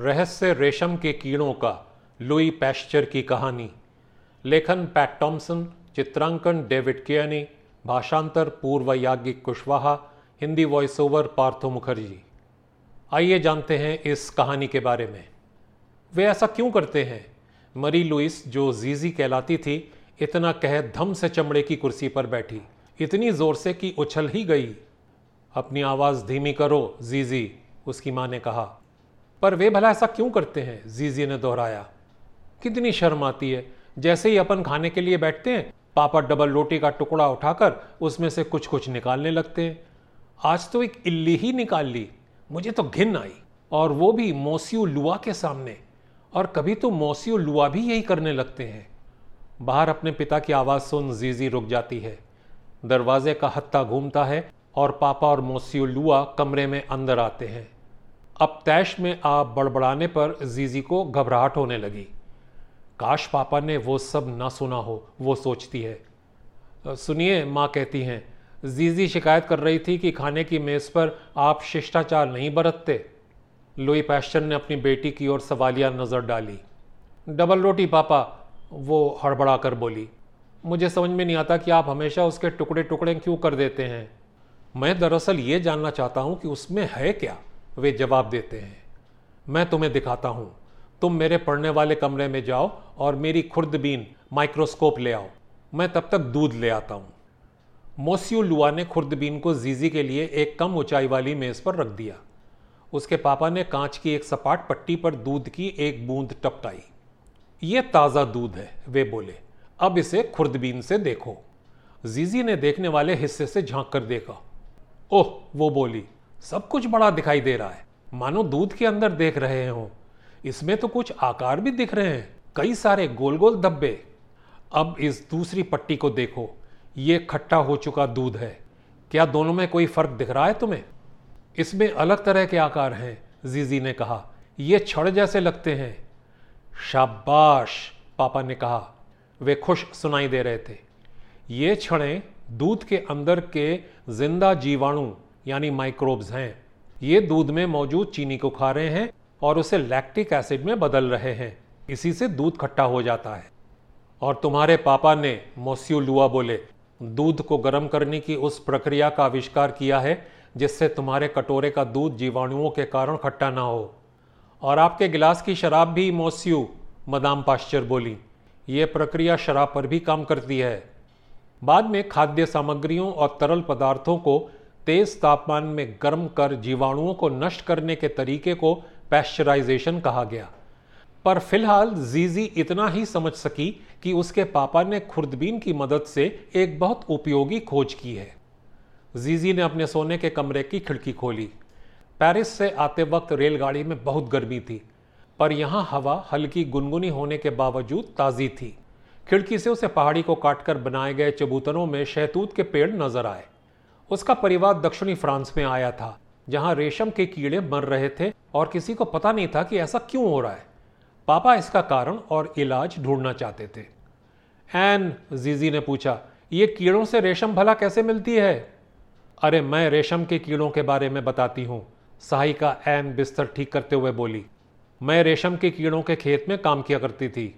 रहस्य रेशम के कीड़ों का, लुई पैश्चर की कहानी। लेखन पैट टॉमसन चित्रांकन डेविड कियानी भाषांतर पूर्व याज्ञिक कुशवाहा, हिंदी वॉइस ओवर पार्थो मुखर्जी। आइए जानते हैं इस कहानी के बारे में। वे ऐसा क्यों करते हैं? मरी लुइस जो जीजी कहलाती थी, इतना कह धम से चमड़े की कुर्सी पर बैठी। इतनी ज़ोर से कि उछल ही गई। अपनी आवाज़ धीमी करो, जीजी, उसकी माँ ने कहा। पर वे भला ऐसा क्यों करते हैं? जीजी ने दोहराया। कितनी शर्म आती है। जैसे ही अपन खाने के लिए बैठते हैं, पापा डबल रोटी का टुकड़ा उठाकर उसमें से कुछ कुछ निकालने लगते हैं। आज तो एक इल्ली ही निकाल ली। मुझे तो घिन आई। और वो भी मोसियो लुआ के सामने। और कभी तो मोसियो लुआ भी यही करने लगते हैं। बाहर अपने पिता की आवाज़ सुन जीजी रुक जाती है। दरवाजे का हत्ता घूमता है और पापा और मोसियो लुआ कमरे में अंदर आते हैं। अब तैश में आप बड़बड़ाने पर जीजी को घबराहट होने लगी। काश पापा ने वो सब ना सुना हो, वो सोचती है। सुनिए, माँ कहती हैं, जीजी शिकायत कर रही थी कि खाने की मेज़ पर आप शिष्टाचार नहीं बरतते। लुई पैश्चर ने अपनी बेटी की ओर सवालिया नज़र डाली। डबल रोटी, पापा, वो हड़बड़ा कर बोली। मुझे समझ में नहीं आता कि आप हमेशा उसके टुकड़े टुकड़े क्यों कर देते हैं। मैं दरअसल ये जानना चाहता हूँ कि उसमें है क्या। वे जवाब देते हैं, मैं तुम्हें दिखाता हूँ। तुम मेरे पढ़ने वाले कमरे में जाओ और मेरी खुर्दबीन माइक्रोस्कोप ले आओ। मैं तब तक दूध ले आता हूँ। मोसियो लुआ ने खुर्दबीन को जीजी के लिए एक कम ऊंचाई वाली मेज पर रख दिया। उसके पापा ने कांच की एक सपाट पट्टी पर दूध की एक बूंद टपटाई। ये ताज़ा दूध है, वे बोले। अब इसे खुर्दबीन से देखो। जीजी ने देखने वाले हिस्से से झाँक कर देखा। ओह, वो बोली सब कुछ बड़ा दिखाई दे रहा है। मानो दूध के अंदर देख रहे हो। इसमें तो कुछ आकार भी दिख रहे हैं। कई सारे गोल गोल धब्बे। अब इस दूसरी पट्टी को देखो। ये खट्टा हो चुका दूध है। क्या दोनों में कोई फ़र्क दिख रहा है तुम्हें? इसमें अलग तरह के आकार हैं, जीजी ने कहा। ये छड़ जैसे लगते हैं। शाबाश, पापा ने कहा। वे खुश सुनाई दे रहे थे। ये छड़ें दूध के अंदर के ज़िंदा जीवाणु यानी माइक्रोब्स हैं। ये दूध में मौजूद चीनी को खा रहे हैं और उसे लैक्टिक एसिड में बदल रहे हैं। इसी से दूध खट्टा हो जाता है। और तुम्हारे पापा ने मोस्यू लुआ बोले, दूध को गर्म करने की उस प्रक्रिया का आविष्कार किया है जिससे तुम्हारे कटोरे का दूध जीवाणुओं के कारण खट्टा ना हो। और आपके गिलास की शराब भी मोस्यू, मदाम पाश्चर बोली, ये प्रक्रिया शराब पर भी काम करती है। बाद में खाद्य सामग्रियों और तरल पदार्थों को तेज तापमान में गर्म कर जीवाणुओं को नष्ट करने के तरीके को पैश्चराइजेशन कहा गया। पर फ़िलहाल जीजी इतना ही समझ सकी कि उसके पापा ने खुर्दबीन की मदद से एक बहुत उपयोगी खोज की है। जीजी ने अपने सोने के कमरे की खिड़की खोली। पेरिस से आते वक्त रेलगाड़ी में बहुत गर्मी थी, पर यहाँ हवा हल्की गुनगुनी होने के बावजूद ताज़ी थी। खिड़की से उसे पहाड़ी को काटकर बनाए गए चबूतरों में शहतूत के पेड़ नज़र आए। उसका परिवार दक्षिणी फ्रांस में आया था, जहाँ रेशम के कीड़े मर रहे थे और किसी को पता नहीं था कि ऐसा क्यों हो रहा है। पापा इसका कारण और इलाज ढूंढना चाहते थे। एन जीजी ने पूछा, ये कीड़ों से रेशम भला कैसे मिलती है? अरे, मैं रेशम के कीड़ों के बारे में बताती हूँ सहायिका एन बिस्तर ठीक करते हुए बोली। मैं रेशम के कीड़ों के खेत में काम किया करती थी।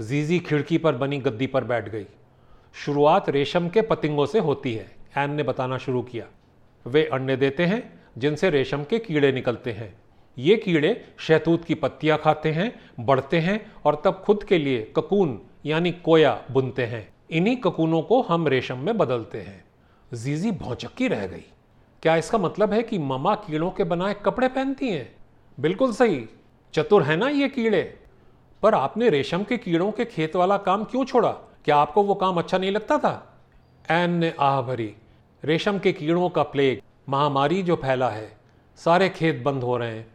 जीजी खिड़की पर बनी गद्दी पर बैठ गई। शुरुआत रेशम के पतिंगों से होती है। एन ने बताना शुरू किया। वे अंडे देते हैं, जिनसे रेशम के कीड़े निकलते हैं। ये कीड़े शहतूत की पत्तियाँ खाते हैं, बढ़ते हैं और तब खुद के लिए ककून यानी कोया बुनते हैं। इन्हीं ककूनों को हम रेशम में बदलते हैं। जीजी भौचक्की रह गई। क्या इसका मतलब है कि ममा कीड़ों के बनाए कपड़े पहनती हैं? बिल्कुल सही। चतुर है ना ये कीड़े? पर आपने रेशम के कीड़ों के खेत वाला काम क्यों छोड़ा? क्या आपको वो काम अच्छा नहीं लगता था? एन ने आह भरी। रेशम के कीड़ों का प्लेग, महामारी जो फैला है, सारे खेत बंद हो रहे हैं।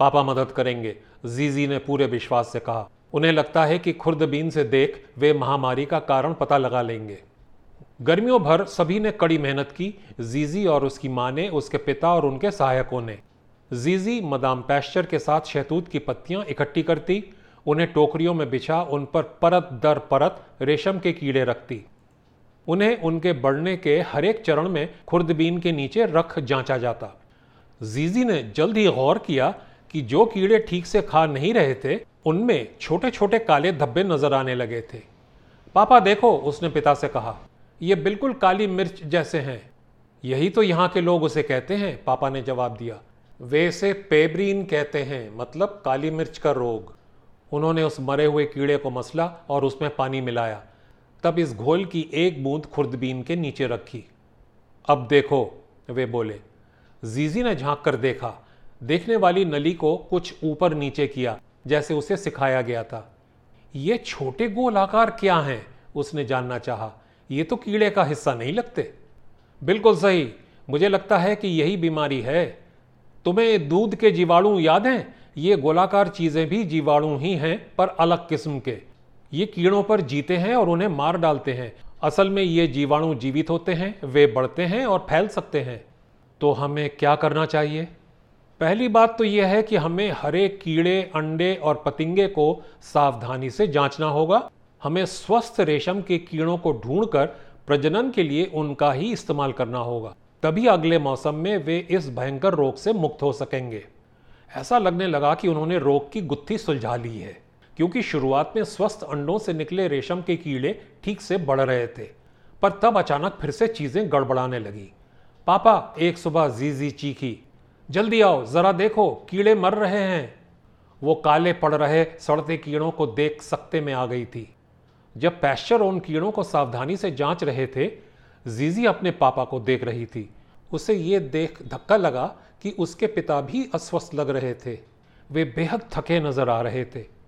पापा मदद करेंगे, जीजी ने पूरे विश्वास से कहा। उन्हें लगता है कि खुर्दबीन से देख, वे महामारी का कारण पता लगा लेंगे। गर्मियों भर सभी ने कड़ी मेहनत की, जीजी और उसकी माँ ने, उसके पिता और उनके सहायकों ने। जीजी मदाम पैश्चर के साथ शहतूत की पत्तियाँ इकट्ठी करती, उन्हें टोकरियों में बिछा, उन पर परत दर परत रेशम के कीड़े रखती। उन्हें उनके बढ़ने के हर एक चरण में खुर्दबीन के नीचे रख जांचा जाता। जीजी ने जल्द ही गौर किया कि जो कीड़े ठीक से खा नहीं रहे थे, उनमें छोटे छोटे काले धब्बे नज़र आने लगे थे। पापा, देखो, उसने पिता से कहा, ये बिल्कुल काली मिर्च जैसे हैं। यही तो यहाँ के लोग उसे कहते हैं, पापा ने जवाब दिया। वे इसे पेब्रीन कहते हैं मतलब काली मिर्च का रोग। उन्होंने उस मरे हुए कीड़े को मसला और उसमें पानी मिलाया। तब इस घोल की एक बूंद खुर्दबीन के नीचे रखी। अब देखो, वे बोले, जीजी ने झाँक कर देखा। देखने वाली नली को कुछ ऊपर नीचे किया, जैसे उसे सिखाया गया था। ये छोटे गोल आकार क्या हैं? उसने जानना चाहा। ये तो कीड़े का हिस्सा नहीं लगते। बिल्कुल सही। मुझे लगता है कि यही बीमारी है। तुम्हें दूध के जीवाणु याद हैं? ये गोलाकार चीज़ें भी जीवाणु ही हैं, पर अलग किस्म के। ये कीड़ों पर जीते हैं और उन्हें मार डालते हैं। असल में ये जीवाणु जीवित होते हैं, वे बढ़ते हैं और फैल सकते हैं। तो हमें क्या करना चाहिए? पहली बात तो यह है कि हमें हरे कीड़े, अंडे और पतिंगे को सावधानी से जांचना होगा। हमें स्वस्थ रेशम के कीड़ों को ढूंढकर प्रजनन के लिए उनका ही इस्तेमाल करना होगा। तभी अगले मौसम में वे इस भयंकर रोग से मुक्त हो सकेंगे। ऐसा लगने लगा कि उन्होंने रोग की गुत्थी सुलझा ली है। क्योंकि शुरुआत में स्वस्थ अंडों से निकले रेशम के कीड़े ठीक से बढ़ रहे थे, पर तब अचानक फिर से चीज़ें गड़बड़ाने लगी। पापा, एक सुबह जीजी चीखी, जल्दी आओ, जरा देखो, कीड़े मर रहे हैं। वो काले पड़ रहे सड़ते कीड़ों को देख सकते में आ गई थी। जब पैश्चर उन कीड़ों को सावधानी से जाँच रहे थे, जीजी अपने पापा को देख रही थी। उसे ये देख धक्का लगा कि उसके पिता भी अस्वस्थ लग रहे थे। वे बेहद थके नज़र आ रहे थे।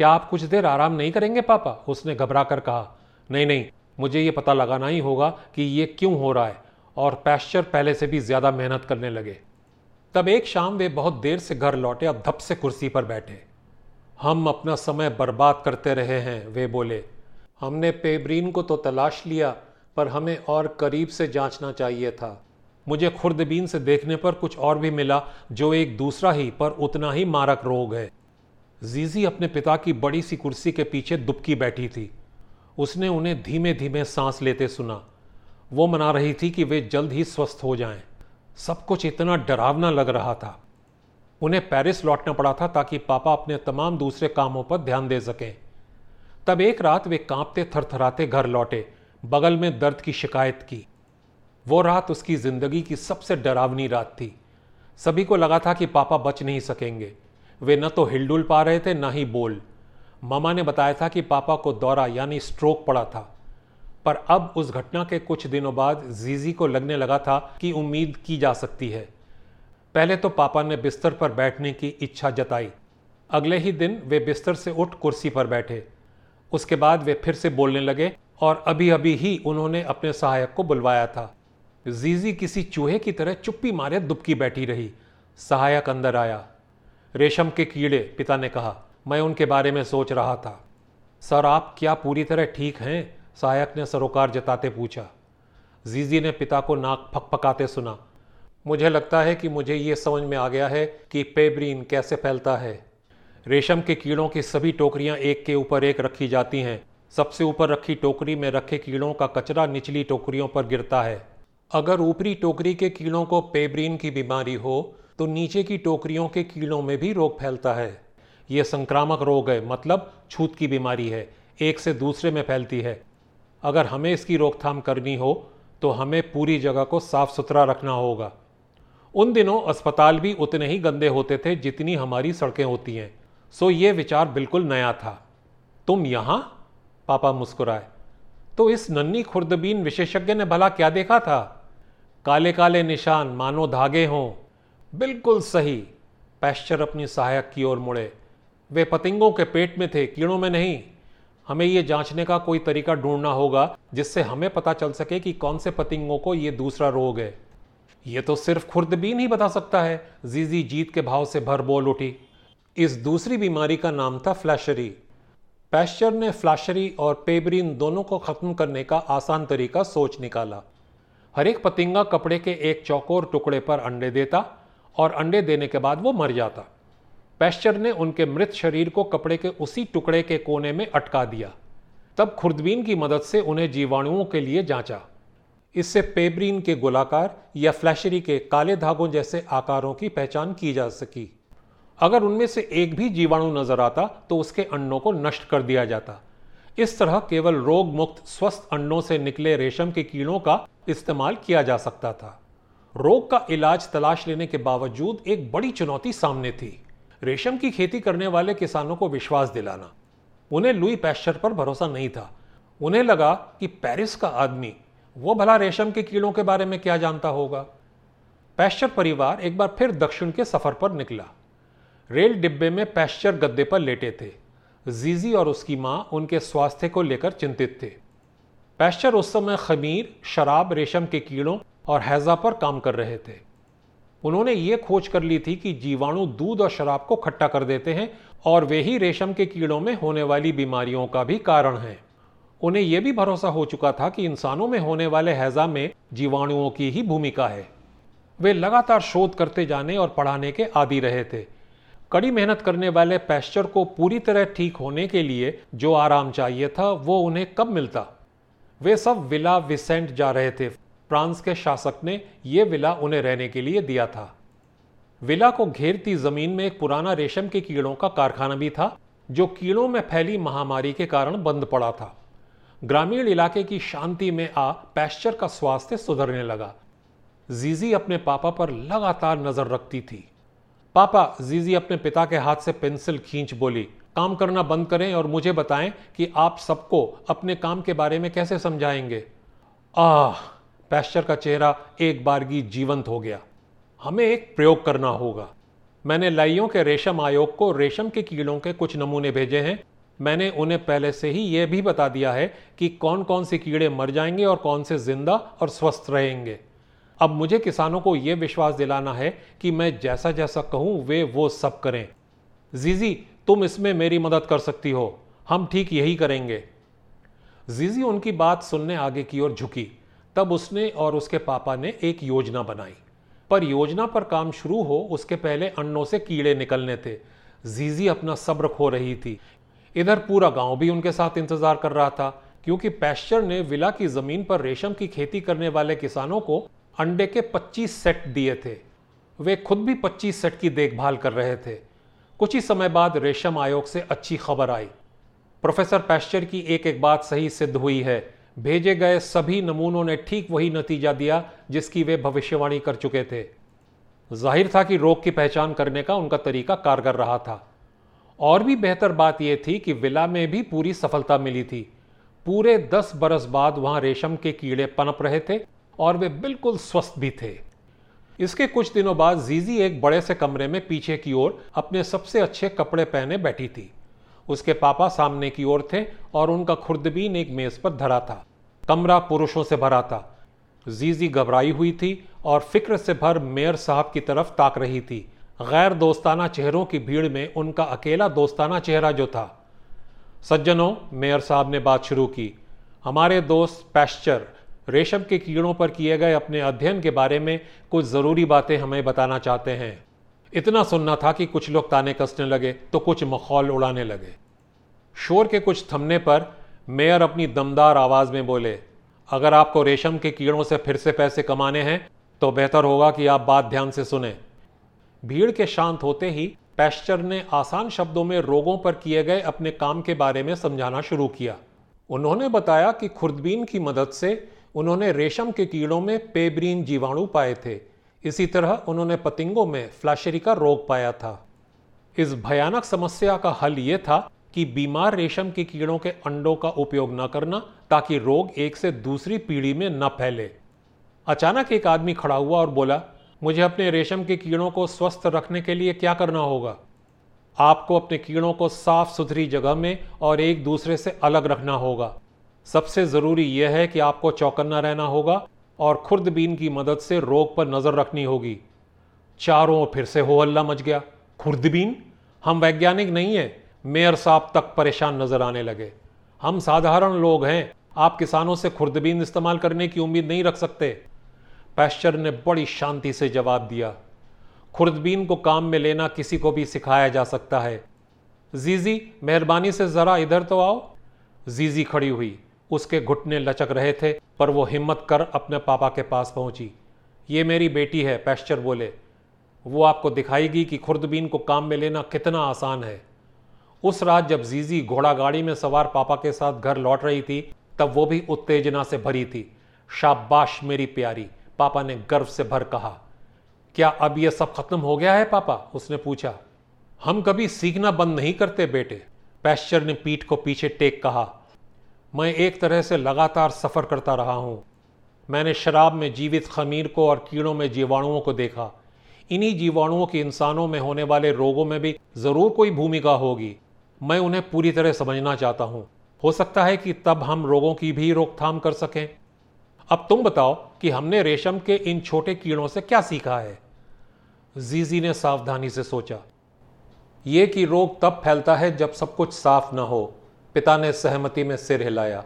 क्या आप कुछ देर आराम नहीं करेंगे, पापा? उसने घबरा कर कहा। नहीं नहीं, मुझे ये पता लगाना ही होगा कि ये क्यों हो रहा है, और पैश्चर पहले से भी ज़्यादा मेहनत करने लगे। तब एक शाम वे बहुत देर से घर लौटे अब धप से कुर्सी पर बैठे। हम अपना समय बर्बाद करते रहे हैं, वे बोले। हमने पेब्रीन को तो तलाश लिया, पर हमें और करीब से जांचना चाहिए था। मुझे खुर्दबीन से देखने पर कुछ और भी मिला, जो एक दूसरा ही, पर उतना ही मारक रोग है। जीजी अपने पिता की बड़ी सी कुर्सी के पीछे दुबकी बैठी थी। उसने उन्हें धीमे धीमे सांस लेते सुना। वो मना रही थी कि वे जल्द ही स्वस्थ हो जाएँ। सब कुछ इतना डरावना लग रहा था। उन्हें पेरिस लौटना पड़ा था ताकि पापा अपने तमाम दूसरे कामों पर ध्यान दे सकें। तब एक रात वे कांपते, थरथराते घर लौटे, बगल में दर्द की शिकायत की। वो रात उसकी ज़िंदगी की सबसे डरावनी रात थी। सभी को लगा था कि पापा बच नहीं सकेंगे। वे न तो हिलडुल पा रहे थे, न ही बोल। मामा ने बताया था कि पापा को दौरा यानी स्ट्रोक पड़ा था। पर अब उस घटना के कुछ दिनों बाद जीजी को लगने लगा था कि उम्मीद की जा सकती है। पहले तो पापा ने बिस्तर पर बैठने की इच्छा जताई। अगले ही दिन वे बिस्तर से उठ कुर्सी पर बैठे। उसके बाद वे फिर से बोलने लगे और अभी अभी ही उन्होंने अपने सहायक को बुलवाया था। जीजी किसी चूहे की तरह चुप्पी मारे दुबकी बैठी रही। सहायक अंदर आया। रेशम के कीड़े, पिता ने कहा, मैं उनके बारे में सोच रहा था। सर, आप क्या पूरी तरह ठीक हैं? सहायक ने सरोकार जताते पूछा। जीजी ने पिता को नाक फकफकाते सुना। मुझे लगता है कि मुझे ये समझ में आ गया है कि पेब्रीन कैसे फैलता है। रेशम के कीड़ों की सभी टोकरियाँ एक के ऊपर एक रखी जाती हैं। सबसे ऊपर रखी टोकरी में रखे कीड़ों का कचरा निचली टोकरियों पर गिरता है। अगर ऊपरी टोकरी के कीड़ों को पेब्रीन की बीमारी हो तो नीचे की टोकरियों के कीड़ों में भी रोग फैलता है। यह संक्रामक रोग है मतलब छूत की बीमारी है। एक से दूसरे में फैलती है। अगर हमें इसकी रोकथाम करनी हो तो हमें पूरी जगह को साफ़ सुथरा रखना होगा। उन दिनों अस्पताल भी उतने ही गंदे होते थे जितनी हमारी सड़कें होती हैं। सो ये विचार बिल्कुल नया था। तुम यहाँ? पापा मुस्कुराए। तो इस नन्नी खुर्दबीन विशेषज्ञ ने भला क्या देखा था? काले काले निशान, मानो धागे हों। बिल्कुल सही। पैश्चर अपनी सहायक की ओर मुड़े। वे पतिंगों के पेट में थे, कीड़ों में नहीं। हमें ये जांचने का कोई तरीका ढूंढना होगा, जिससे हमें पता चल सके कि कौन से पतिंगों को ये दूसरा रोग है। ये तो सिर्फ़ खुर्दबीन ही बता सकता है, जीजी जीत के भाव से भर बोल उठी। इस दूसरी बीमारी का नाम था फ्लैशरी। पैश्चर ने फ्लैशरी और पेबरीन दोनों को खत्म करने का आसान तरीका सोच निकाला। हर एक पतिंगा कपड़े के एक चौकोर टुकड़े पर अंडे देता और अंडे देने के बाद वो मर जाता। पैश्चर ने उनके मृत शरीर को कपड़े के उसी टुकड़े के कोने में अटका दिया। तब खुर्दबीन की मदद से उन्हें जीवाणुओं के लिए जांचा। इससे पेब्रीन के गोलाकार या फ्लैशरी के काले धागों जैसे आकारों की पहचान की जा सकी। अगर उनमें से एक भी जीवाणु नज़र आता तो उसके अंडों को नष्ट कर दिया जाता। इस तरह केवल रोग मुक्त स्वस्थ अंडों से निकले रेशम के कीड़ों का इस्तेमाल किया जा सकता था। रोग का इलाज तलाश लेने के बावजूद एक बड़ी चुनौती सामने थी। रेशम की खेती करने वाले किसानों को विश्वास दिलाना। उन्हें लुई पैश्चर पर भरोसा नहीं था। उन्हें लगा कि पेरिस का आदमी, वो भला रेशम के कीड़ों के बारे में क्या जानता होगा। पैश्चर परिवार एक बार फिर दक्षिण के सफ़र पर निकला। रेल डिब्बे में पैश्चर गद्दे पर लेटे थे। जीजी और उसकी माँ उनके स्वास्थ्य को लेकर चिंतित थे। पैश्चर उस समय खमीर, शराब, रेशम के कीड़ों और हैजा पर काम कर रहे थे। उन्होंने ये खोज कर ली थी कि जीवाणु दूध और शराब को खट्टा कर देते हैं और वे ही रेशम के कीड़ों में होने वाली बीमारियों का भी कारण हैं। उन्हें यह भी भरोसा हो चुका था कि इंसानों में होने वाले हैजा में जीवाणुओं की ही भूमिका है। वे लगातार शोध करते जाने और पढ़ाने के आदि रहे थे। कड़ी मेहनत करने वाले पैश्चर को पूरी तरह ठीक होने के लिए जो आराम चाहिए था, वो उन्हें कब मिलता? वे सब विला विसेंट जा रहे थे। फ्रांस के शासक ने यह विला उन्हें रहने के लिए दिया था। विला को घेरती ज़मीन में एक पुराना रेशम के कीड़ों का कारखाना भी था, जो कीड़ों में फैली महामारी के कारण बंद पड़ा था। ग्रामीण इलाके की शांति में आ पैश्चर का स्वास्थ्य सुधरने लगा। जीजी अपने पापा पर लगातार नज़र रखती थी। पापा, जीजी अपने पिता के हाथ से पेंसिल खींच बोली, काम करना बंद करें और मुझे बताएँ कि आप सबको अपने काम के बारे में कैसे समझाएँगे? आह पैश्चर का चेहरा एक बारगी जीवंत हो गया। हमें एक प्रयोग करना होगा। मैंने लाइयों के रेशम आयोग को रेशम के कीड़ों के कुछ नमूने भेजे हैं। मैंने उन्हें पहले से ही यह भी बता दिया है कि कौन कौन से कीड़े मर जाएँगे और कौन से ज़िंदा और स्वस्थ रहेंगे। अब मुझे किसानों को यह विश्वास दिलाना है कि मैं जैसा जैसा कहूँ, वे वो सब करें। जीजी, तुम इसमें मेरी मदद कर सकती हो। हम ठीक यही करेंगे। जीजी, उनकी बात सुनने आगे की ओर झुकी। तब उसने और उसके पापा ने एक योजना बनाई। पर योजना पर काम शुरू हो, उसके पहले अन्नों से कीड़े निकलने थे। जीजी अपना सब्र खो रही थी। इधर पूरा गाँव भी उनके साथ इंतज़ार कर रहा था, क्योंकि पैश्चर ने विला की ज़मीन पर रेशम की खेती करने वाले किसानों को अंडे के 25 सेट दिए थे। वे खुद भी 25 सेट की देखभाल कर रहे थे। कुछ ही समय बाद रेशम आयोग से अच्छी खबर आई। प्रोफेसर पैश्चर की एक एक बात सही सिद्ध हुई है। भेजे गए सभी नमूनों ने ठीक वही नतीजा दिया, जिसकी वे भविष्यवाणी कर चुके थे। ज़ाहिर था कि रोग की पहचान करने का उनका तरीका कारगर रहा था। और भी बेहतर बात यह थी कि विला में भी पूरी सफलता मिली थी। पूरे दस बरस बाद वहाँ रेशम के कीड़े पनप रहे थे और वे बिल्कुल स्वस्थ भी थे। इसके कुछ दिनों बाद जीजी एक बड़े से कमरे में पीछे की ओर अपने सबसे अच्छे कपड़े पहने बैठी थी। उसके पापा सामने की ओर थे और उनका खुर्दबीन एक मेज पर धरा था। कमरा पुरुषों से भरा था। जीजी घबराई हुई थी और फ़िक्र से भर मेयर साहब की तरफ़ ताक रही थी। गैर दोस्ताना चेहरों की भीड़ में उनका अकेला दोस्ताना चेहरा जो था। सज्जनों, मेयर साहब ने बात शुरू की। हमारे दोस्त पैश्चर, रेशम के कीड़ों पर किए गए अपने अध्ययन के बारे में कुछ ज़रूरी बातें हमें बताना चाहते हैं। इतना सुनना था कि कुछ लोग ताने कसने लगे तो कुछ मखौल उड़ाने लगे। शोर के कुछ थमने पर मेयर अपनी दमदार आवाज़ में बोले, अगर आपको रेशम के कीड़ों से फिर से पैसे कमाने हैं तो बेहतर होगा कि आप बात ध्यान से सुने। भीड़ के शांत होते ही पैश्चर ने आसान शब्दों में रोगों पर किए गए अपने काम के बारे में समझाना शुरू किया। उन्होंने बताया कि खुर्दबीन की मदद से उन्होंने रेशम के कीड़ों में पेबरीन जीवाणु पाए थे। इसी तरह उन्होंने पतिंगों में फ्लैशरी का रोग पाया था। इस भयानक समस्या का हल ये था कि बीमार रेशम के कीड़ों के अंडों का उपयोग न करना ताकि रोग एक से दूसरी पीढ़ी में न फैले। अचानक एक आदमी खड़ा हुआ और बोला, मुझे अपने रेशम के कीड़ों को स्वस्थ रखने के लिए क्या करना होगा? आपको अपने कीड़ों को साफ़ सुथरी जगह में और एक दूसरे से अलग रखना होगा। सबसे ज़रूरी यह है कि आपको चौकन्ना रहना होगा और खुर्दबीन की मदद से रोग पर नज़र रखनी होगी। चारों फिर से हो हल्ला मच गया। खुर्दबीन हम वैज्ञानिक नहीं है। मेयर साहब तक परेशान नज़र आने लगे। हम साधारण लोग हैं। आप किसानों से खुर्दबीन इस्तेमाल करने की उम्मीद नहीं रख सकते। पैश्चर ने बड़ी शांति से जवाब दिया। खुर्दबीन को काम में लेना किसी को भी सिखाया जा सकता है। जीजी, मेहरबानी से जरा इधर तो आओ। जीजी खड़ी हुई। उसके घुटने लचक रहे थे, पर वो हिम्मत कर अपने पापा के पास पहुँची। ये मेरी बेटी है पैश्चर बोले। वो आपको दिखाएगी कि खुर्दबीन को काम में लेना कितना आसान है। उस रात जब जीजी घोड़ा गाड़ी में सवार पापा के साथ घर लौट रही थी, तब वो भी उत्तेजना से भरी थी। शाबाश मेरी प्यारी, पापा ने गर्व से भर कहा। क्या अब यह सब खत्म हो गया है पापा? उसने पूछा। हम कभी सीखना बंद नहीं करते बेटे पैश्चर ने पीठ को पीछे टेक कहा। मैं एक तरह से लगातार सफ़र करता रहा हूँ। मैंने शराब में जीवित खमीर को और कीड़ों में जीवाणुओं को देखा। इन्हीं जीवाणुओं की इंसानों में होने वाले रोगों में भी ज़रूर कोई भूमिका होगी। मैं उन्हें पूरी तरह समझना चाहता हूँ। हो सकता है कि तब हम रोगों की भी रोकथाम कर सकें। अब तुम बताओ कि हमने रेशम के इन छोटे कीड़ों से क्या सीखा है? जीजी ने सावधानी से सोचा। ये कि रोग तब फैलता है जब सब कुछ साफ़ ना हो। पिता ने सहमति में सिर हिलाया।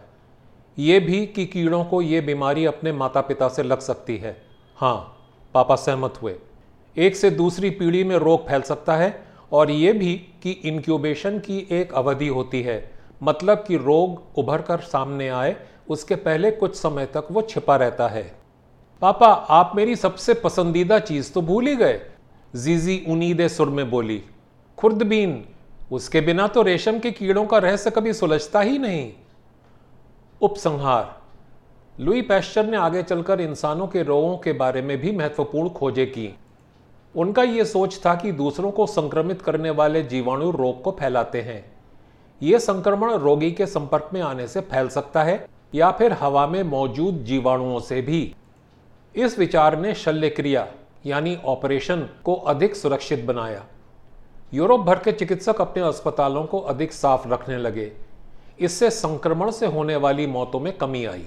ये भी कि कीड़ों को ये बीमारी अपने माता पिता से लग सकती है। हाँ पापा सहमत हुए। एक से दूसरी पीढ़ी में रोग फैल सकता है और यह भी कि इनक्यूबेशन की एक अवधि होती है। मतलब कि रोग उभर कर सामने आए, उसके पहले कुछ समय तक वो छिपा रहता है। पापा, आप मेरी सबसे पसंदीदा चीज़ तो भूल ही गए। जीजी उनीद सुर में बोली खुर्दबीन उसके बिना तो रेशम के कीड़ों का रहस्य कभी सुलझता ही नहीं। उपसंहार। लुई पैश्चर ने आगे चलकर इंसानों के रोगों के बारे में भी महत्वपूर्ण खोजें की। उनका यह सोच था कि दूसरों को संक्रमित करने वाले जीवाणु रोग को फैलाते हैं। यह संक्रमण रोगी के संपर्क में आने से फैल सकता है या फिर हवा में मौजूद जीवाणुओं से भी। इस विचार ने शल्य क्रिया यानी ऑपरेशन, को अधिक सुरक्षित बनाया। यूरोप भर के चिकित्सक अपने अस्पतालों को अधिक साफ़ रखने लगे। इससे संक्रमण से होने वाली मौतों में कमी आई।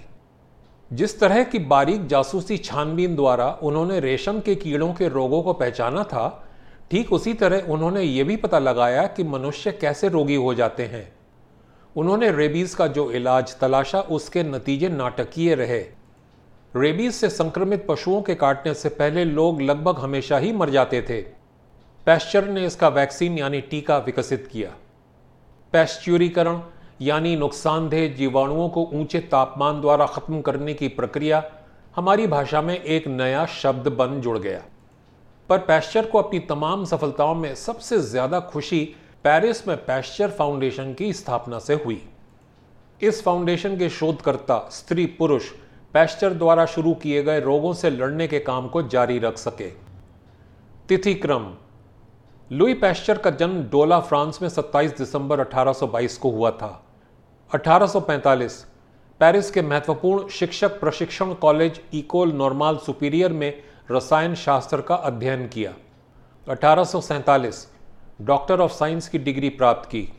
जिस तरह की बारीक जासूसी छानबीन द्वारा उन्होंने रेशम के कीड़ों के रोगों को पहचाना था, ठीक उसी तरह उन्होंने ये भी पता लगाया कि मनुष्य कैसे रोगी हो जाते हैं। उन्होंने रेबीज का जो इलाज तलाशा, उसके नतीजे नाटकीय रहे। रेबीज से संक्रमित पशुओं के काटने से पहले लोग लगभग हमेशा ही मर जाते थे। पैश्चर ने इसका वैक्सीन यानी टीका विकसित किया। पैश्चुरीकरण यानी नुकसानदेह जीवाणुओं को ऊँचे तापमान द्वारा खत्म करने की प्रक्रिया, हमारी भाषा में एक नया शब्द बन जुड़ गया। पर पैश्चर को अपनी तमाम सफलताओं में सबसे ज़्यादा खुशी पेरिस में पैश्चर फाउंडेशन की स्थापना से हुई। इस फाउंडेशन के शोधकर्ता, स्त्री पुरुष पैश्चर द्वारा शुरू किए गए रोगों से लड़ने के काम को जारी रख सके। तिथि क्रम लुई पैश्चर का जन्म डोला, फ्रांस में 27 दिसंबर 1822 को हुआ था। 1845 पेरिस के महत्वपूर्ण शिक्षक प्रशिक्षण कॉलेज इकोल नॉर्माल सुपीरियर में रसायन शास्त्र का अध्ययन किया। अठारह सौ सैंतालीस, डॉक्टर ऑफ़ साइंस की डिग्री प्राप्त की।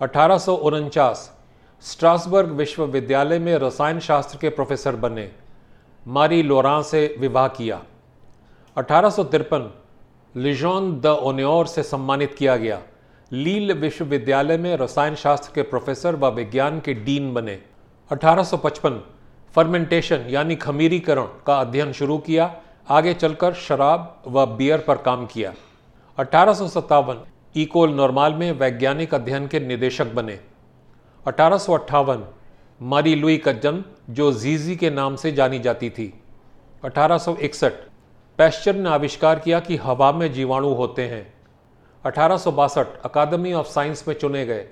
अठारह सौ उनचास, स्ट्रासबर्ग विश्वविद्यालय में रसायन शास्त्र के प्रोफेसर बने। मारी लोरा से विवाह किया। अठारह सौ तिरपन लिजॉन द ओन्योर से सम्मानित किया गया। लील विश्वविद्यालय में रसायन शास्त्र के प्रोफेसर व विज्ञान के डीन बने। 1855 फर्मेंटेशन यानी खमीरीकरण का अध्ययन शुरू किया। आगे चलकर शराब व बियर पर काम किया। अठारह इकोल नॉर्माल में वैज्ञानिक अध्ययन के निदेशक बने। अठारह मारी लुई का जन्म जो जीजी के नाम से जानी जाती थी। 1861 पैश्चर ने आविष्कार किया कि हवा में जीवाणु होते हैं। अठारह अकादमी ऑफ़ साइंस में चुने गए।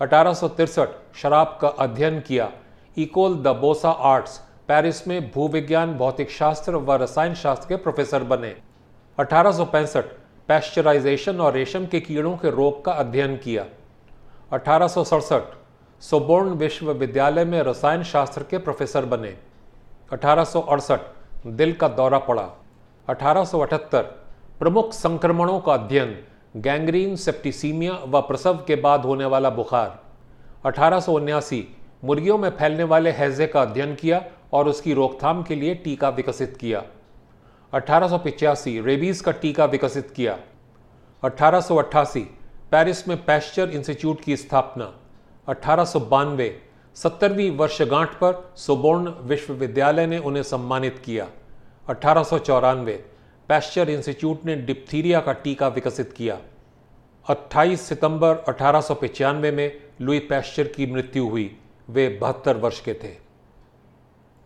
अठारह शराब का अध्ययन किया। Ecole des Beaux Arts Paris में भूविज्ञान भौतिक शास्त्र व रसायन शास्त्र के प्रोफेसर बने। अठारह पैश्चराइजेशन और रेशम के कीड़ों के रोग का अध्ययन किया। अठारह सोबोर्न विश्वविद्यालय में रसायन शास्त्र के प्रोफेसर बने। अठारह सौ अड़सठ दिल का दौरा पड़ा। अठारह सौ अठहत्तर, प्रमुख संक्रमणों का अध्ययन, गैंग्रीन, सेप्टिसीमिया व प्रसव के बाद होने वाला बुखार। अठारह मुर्गियों में फैलने वाले हैजे का अध्ययन किया और उसकी रोकथाम के लिए टीका विकसित किया। अठारह रेबीज का टीका विकसित किया। अठारह पेरिस में पैश्चर इंस्टीट्यूट की स्थापना। अठारह सत्तरवीं वर्षगांठ पर सोबोर्न विश्वविद्यालय ने उन्हें सम्मानित किया। अठारह पैश्चर इंस्टीट्यूट ने डिप्थीरिया का टीका विकसित किया। 28 सितंबर अठारह में लुई पैश्चर की मृत्यु हुई। वे बहत्तर वर्ष के थे।